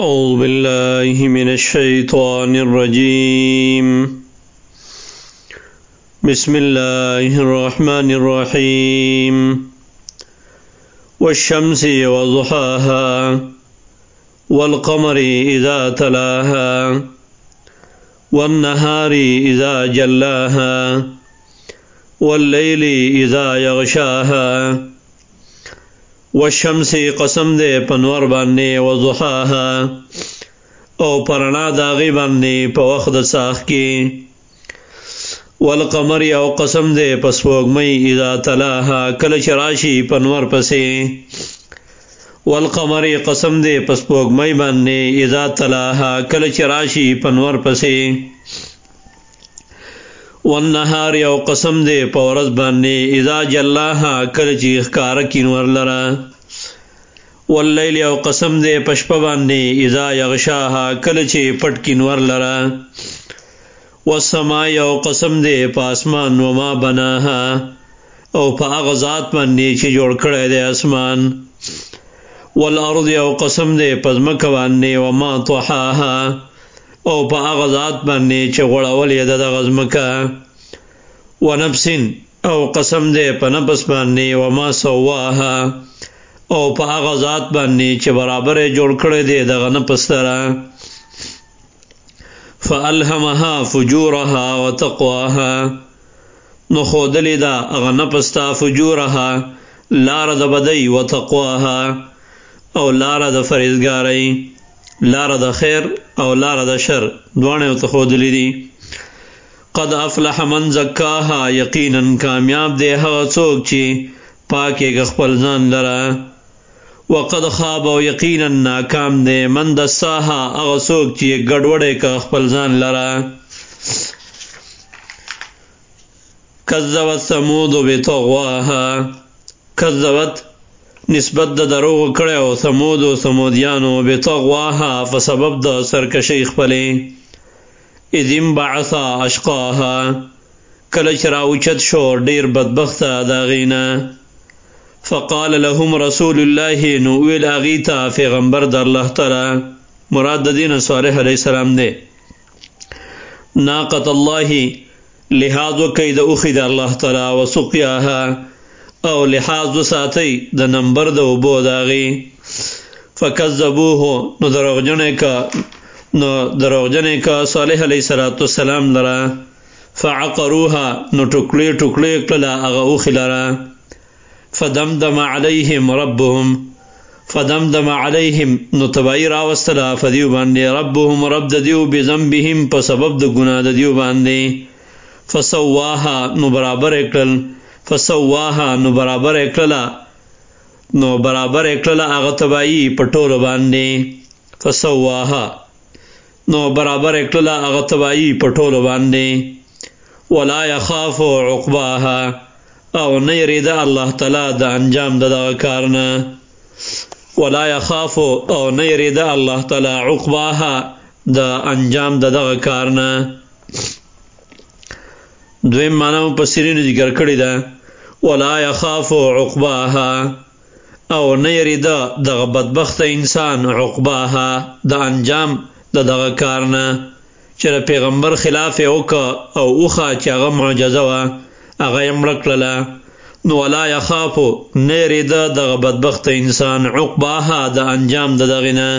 أعوذ بالله من الشيطان الرجيم. بسم الله الرحمن الرحيم. والشمس وضحاها والقمر إذا تلاها والنهار إذا جلاها والليل إذا يغشاها و والشمس قسم دے، پنور بانے و زحاها او پرنا داغی بانے پا وقت ساخ کی. والقمر او قسم دے پسپوگ مئی اذا تلاها. کل چراشی پنور پسے. والقمر قسم دے پسپوگ مئی بانے اذا تلاها. کل چراشی پنور پسے. والنهار یو قسم دے پورز باندې اذا جلاها کل چیخ کار کینور لرا واللیل یو قسم دے پشپ باندې اذا یغشاها کل چی پټ کینور لرا والسماء یو قسم دے پاسمان وما بناها او پا غزات باندې چې جوړ کړی دی اسمان والارض یو قسم دے پزمک باندې وما طحاها او په هغه ذات باندې چې غړول یې د غزمکا و نفسن او قسم دې په نفس باندې و ما سواها او په هغه ذات باندې چې برابر جوړ کړی دی د غن پسترا فالهمها فجورها وتقواها. نو خودلی دا غن پستا فجورها، لار د بدی وتقواها او لار د فرزګاری لار د خیر او لار د شر. دوانه او تخود لیدي قد افلح من زکاها یقینا کامیاب دی. هغه څوک چې پاکه غخپل ځان لرا وقد خاب او یقینا ناکام دی. من دساها، هغه څوک چې ګډوډه ک خپل ځان لرا کذبت ثمود بتغواها. کذبت نسبت د دروغ کړه او سمود او سمودیانو به تغواها په سبب د سرکشی خپلې. اذم بعثا اشقاها. کله چر اوچت شو ډیر بدبخت دا غینا فقال لهم رسول الله، نو ویل اغیتا پیغمبر در الله تعالی، مراد دین صالح علیہ السلام دے ناقت الله، لحاظ کید اخذ الله تعالی وسقياها او لحاظ ساتي د نمبر د وبو داغي فكذبوه نو دروغجنه کا نو دروغجنه کا صالح علیہ الصلوۃ والسلام لرا فعقروها، نو ټوکړي ټوکړي کلا هغه او خلرا فدمدم عليهم ربهم. فدمدم عليهم نو تبعیر واستلا فدیو باندې. ربهم، رب د دیو بذنبهم، په سبب د ګناه د دیو باندې. فسواها، نو برابر کړل. فسواها، نو برابر اکلا نو برابر اکلا هغه تبائی پټول باندې. فسواها. نو برابر اکلا هغه تبائی پټول باندې. ولا يخاف عقباها. او نه يريد الله تعالی د انجام د کارنا ولا يخاف او نه يريد الله تعالی عقباها د انجام د کارنا دویم معنی په سرینو ذکر کړی ده. ولا يخاف عقباها. او نيري دا دغه بدبخت انسان عقباها د انجام د دغه کارنا چې پیغمبر خلاف او او اوخه چې هغه معجزه وا هغه یمړکړه نو ولا يخاف نيري دا دغه بدبخت انسان عقباها د انجام د دغه نه.